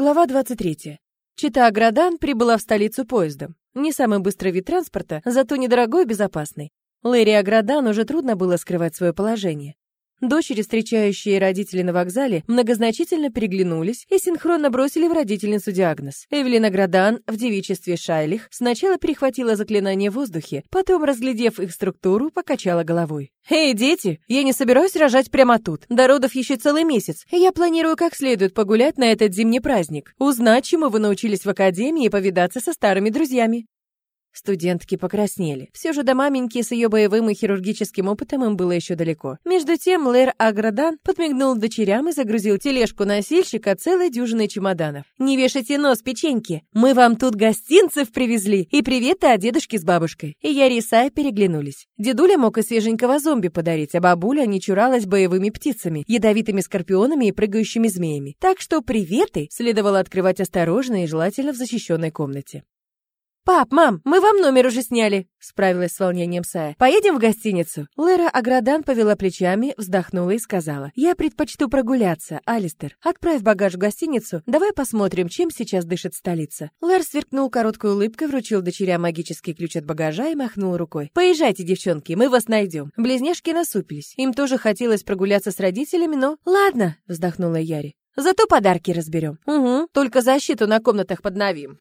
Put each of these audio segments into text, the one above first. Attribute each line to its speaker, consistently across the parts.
Speaker 1: Глава 23. Чита Аградан прибыла в столицу поездом. Не самый быстрый вид транспорта, зато недорогой и безопасный. Лэри Аградан уже трудно было скрывать свое положение. Дочери, встречающие родителей на вокзале, многозначительно переглянулись и синхронно бросили в родительницу диагноз. Эвелина Градан в девичестве Шайлих сначала перехватила заклинание в воздухе, потом, разглядев их структуру, покачала головой. «Эй, дети, я не собираюсь рожать прямо тут. До родов еще целый месяц, я планирую как следует погулять на этот зимний праздник, узнать, чему вы научились в академии и повидаться со старыми друзьями. Студентки покраснели. Все же до маменьки с ее боевым и хирургическим опытом им было еще далеко. Между тем Лэр Аградан подмигнул дочерям и загрузил тележку носильщика целой дюжиной чемоданов. «Не вешайте нос, печеньки! Мы вам тут гостинцев привезли! И приветы от дедушки с бабушкой!» И я и переглянулись. Дедуля мог и свеженького зомби подарить, а бабуля не чуралась боевыми птицами, ядовитыми скорпионами и прыгающими змеями. Так что приветы следовало открывать осторожно и желательно в защищенной комнате. «Пап, мам, мы вам номер уже сняли», — справилась с волнением Сая. «Поедем в гостиницу?» Лера Аградан повела плечами, вздохнула и сказала. «Я предпочту прогуляться, Алистер. Отправь багаж в гостиницу, давай посмотрим, чем сейчас дышит столица». Лэр сверкнул короткой улыбкой, вручил дочерям магический ключ от багажа и махнул рукой. «Поезжайте, девчонки, мы вас найдем». Близняшки насупились. Им тоже хотелось прогуляться с родителями, но... «Ладно», — вздохнула Яри. «Зато подарки разберем». «Угу, только защиту на комнатах подновим».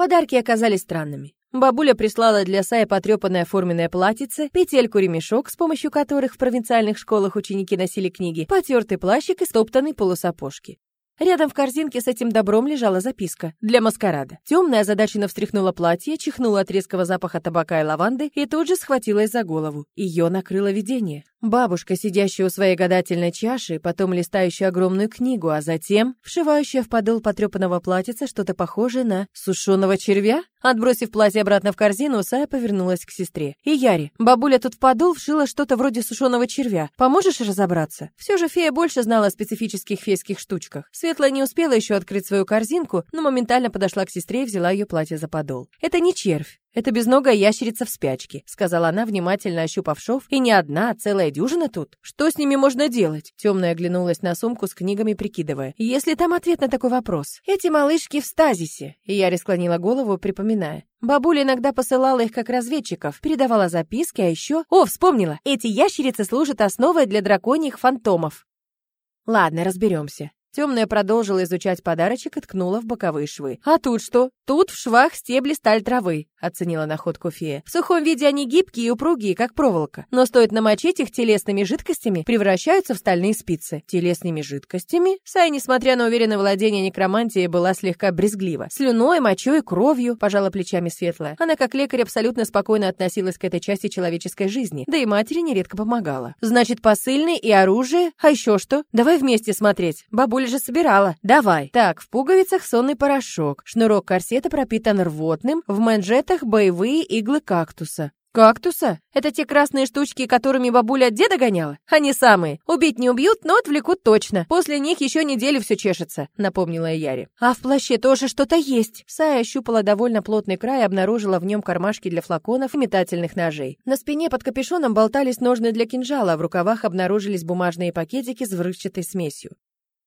Speaker 1: Подарки оказались странными. Бабуля прислала для Сая потрепанное форменное платьице, петельку-ремешок, с помощью которых в провинциальных школах ученики носили книги, потертый плащик и стоптанные полусапожки. Рядом в корзинке с этим добром лежала записка для маскарада. Темная озадаченно встряхнула платье, чихнула от резкого запаха табака и лаванды и тут же схватилась за голову. Ее накрыло видение. Бабушка, сидящая у своей гадательной чаши, потом листающая огромную книгу, а затем вшивающая в подол потрепанного платьица что-то похожее на сушеного червя? Отбросив платье обратно в корзину, Сая повернулась к сестре. «И Яри, бабуля тут в подол вшила что-то вроде сушеного червя. Поможешь разобраться?» Все же фея больше знала о специфических фейских штучках. Светлая не успела еще открыть свою корзинку, но моментально подошла к сестре и взяла ее платье за подол. «Это не червь. «Это безногая ящерица в спячке», — сказала она, внимательно ощупав шов. «И не одна, а целая дюжина тут. Что с ними можно делать?» Темная оглянулась на сумку с книгами, прикидывая. «Если там ответ на такой вопрос. Эти малышки в стазисе». И я склонила голову, припоминая. Бабуля иногда посылала их как разведчиков, передавала записки, а еще... О, вспомнила! Эти ящерицы служат основой для драконьих фантомов. Ладно, разберемся. Темная продолжила изучать подарочек и ткнула в боковые швы. «А тут что? Тут в швах стебли сталь травы», — оценила находку фея. «В сухом виде они гибкие и упругие, как проволока. Но стоит намочить их телесными жидкостями, превращаются в стальные спицы. Телесными жидкостями?» Сай, несмотря на уверенное владение некромантией, была слегка брезглива. Слюной, мочой, кровью, пожала плечами Светлая. Она, как лекарь, абсолютно спокойно относилась к этой части человеческой жизни, да и матери нередко помогала. «Значит, посыльный и оружие? А еще что? Давай вместе смотреть. Бабуля собирала. Давай. Так, в пуговицах сонный порошок. Шнурок корсета пропитан рвотным, в манжетах боевые иглы кактуса. «Кактуса? Это те красные штучки, которыми бабуля от деда гоняла? Они самые. Убить не убьют, но отвлекут точно. После них еще неделю все чешется», — напомнила Яри. «А в плаще тоже что-то есть». Сая ощупала довольно плотный край и обнаружила в нем кармашки для флаконов и метательных ножей. На спине под капюшоном болтались ножны для кинжала, а в рукавах обнаружились бумажные пакетики с взрывчатой смесью.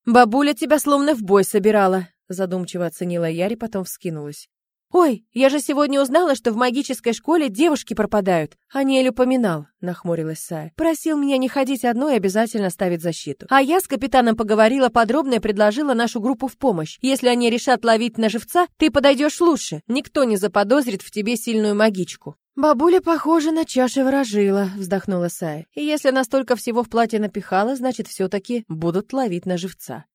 Speaker 1: «Бабуля тебя словно в бой собирала», — задумчиво оценила Яри, потом вскинулась. «Ой, я же сегодня узнала, что в магической школе девушки пропадают». «Аниэль упоминал», — нахмурилась Сая. «Просил меня не ходить одной и обязательно ставить защиту. А я с капитаном поговорила подробно и предложила нашу группу в помощь. Если они решат ловить на живца, ты подойдешь лучше. Никто не заподозрит в тебе сильную магичку». «Бабуля, похоже, на чаше ворожила», — вздохнула Сая. «И если она столько всего в платье напихала, значит, все-таки будут ловить на живца».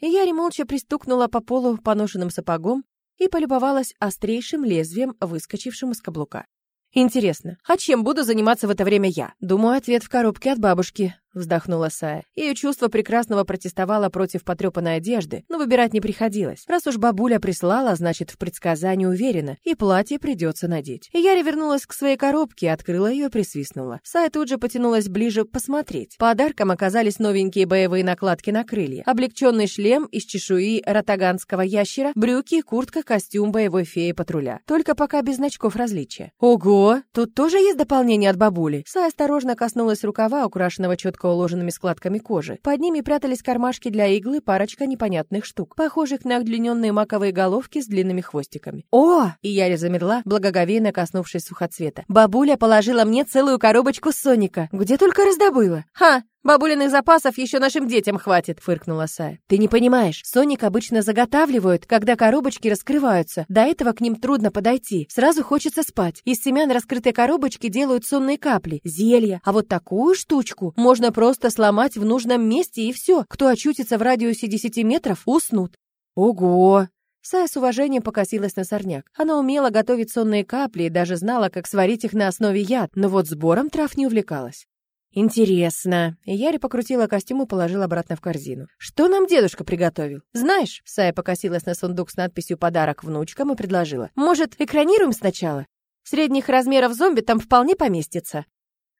Speaker 1: И Яри молча пристукнула по полу поношенным сапогом и полюбовалась острейшим лезвием, выскочившим из каблука. «Интересно, а чем буду заниматься в это время я?» Думаю, ответ в коробке от бабушки вздохнула Сая. Ее чувство прекрасного протестовало против потрепанной одежды, но выбирать не приходилось. Раз уж бабуля прислала, значит, в предсказании уверена, и платье придется надеть. И Яри вернулась к своей коробке, открыла ее и присвистнула. Сая тут же потянулась ближе посмотреть. Подарком оказались новенькие боевые накладки на крылья, облегченный шлем из чешуи ротаганского ящера, брюки, куртка, костюм боевой феи патруля. Только пока без значков различия. Ого! Тут тоже есть дополнение от бабули. Сая осторожно коснулась рукава, украшенного четко четко уложенными складками кожи. Под ними прятались кармашки для иглы, парочка непонятных штук, похожих на удлиненные маковые головки с длинными хвостиками. «О!» И Яри замерла, благоговейно коснувшись сухоцвета. «Бабуля положила мне целую коробочку Соника. Где только раздобыла. Ха! «Бабулиных запасов еще нашим детям хватит», — фыркнула Сая. «Ты не понимаешь, Соник обычно заготавливают, когда коробочки раскрываются. До этого к ним трудно подойти. Сразу хочется спать. Из семян раскрытой коробочки делают сонные капли, зелья. А вот такую штучку можно просто сломать в нужном месте и все. Кто очутится в радиусе 10 метров, уснут». «Ого!» Сая с уважением покосилась на сорняк. Она умела готовить сонные капли и даже знала, как сварить их на основе яд, но вот сбором трав не увлекалась. «Интересно». Яри покрутила костюм и положила обратно в корзину. «Что нам дедушка приготовил? Знаешь?» Сая покосилась на сундук с надписью «Подарок внучкам» и предложила. «Может, экранируем сначала? Средних размеров зомби там вполне поместится.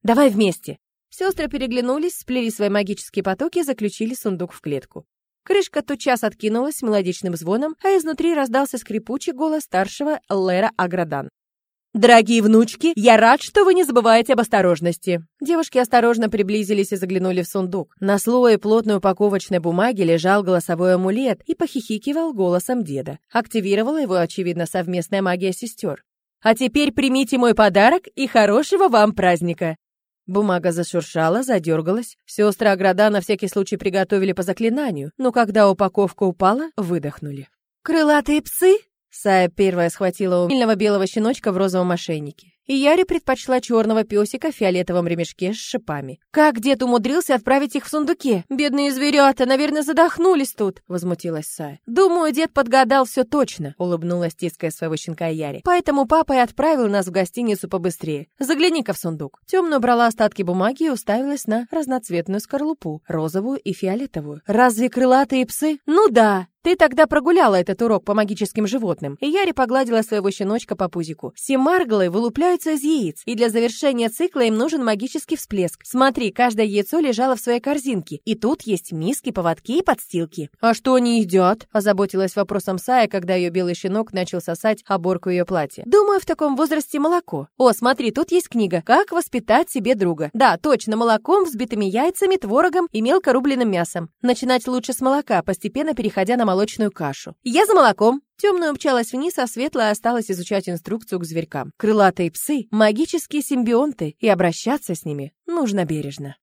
Speaker 1: Давай вместе». Сестры переглянулись, сплели свои магические потоки и заключили сундук в клетку. Крышка тотчас откинулась с мелодичным звоном, а изнутри раздался скрипучий голос старшего Лера Аградан. «Дорогие внучки, я рад, что вы не забываете об осторожности». Девушки осторожно приблизились и заглянули в сундук. На слое плотной упаковочной бумаги лежал голосовой амулет и похихикивал голосом деда. Активировала его, очевидно, совместная магия сестер. «А теперь примите мой подарок и хорошего вам праздника!» Бумага зашуршала, задергалась. Сестры Аграда на всякий случай приготовили по заклинанию, но когда упаковка упала, выдохнули. «Крылатые псы?» Сая первая схватила умильного белого щеночка в розовом ошейнике. И Яри предпочла черного песика в фиолетовом ремешке с шипами. «Как дед умудрился отправить их в сундуке? Бедные зверята, наверное, задохнулись тут!» — возмутилась Сая. «Думаю, дед подгадал все точно», — улыбнулась тиская своего щенка Яри. «Поэтому папа и отправил нас в гостиницу побыстрее. Загляни-ка в сундук». Темно убрала остатки бумаги и уставилась на разноцветную скорлупу, розовую и фиолетовую. «Разве крылатые псы?» «Ну да!» Ты тогда прогуляла этот урок по магическим животным, и Яри погладила своего щеночка по пузику. Все марглы вылупляются из яиц, и для завершения цикла им нужен магический всплеск. Смотри, каждое яйцо лежало в своей корзинке, и тут есть миски, поводки и подстилки. «А что они едят?» – озаботилась вопросом Сая, когда ее белый щенок начал сосать оборку ее платья. «Думаю, в таком возрасте молоко. О, смотри, тут есть книга «Как воспитать себе друга». Да, точно, молоком, взбитыми яйцами, творогом и мелко рубленым мясом. Начинать лучше с молока, постепенно переходя на молочную кашу. Я за молоком. Темная умчалась вниз, а светлая осталась изучать инструкцию к зверькам. Крылатые псы — магические симбионты, и обращаться с ними нужно бережно.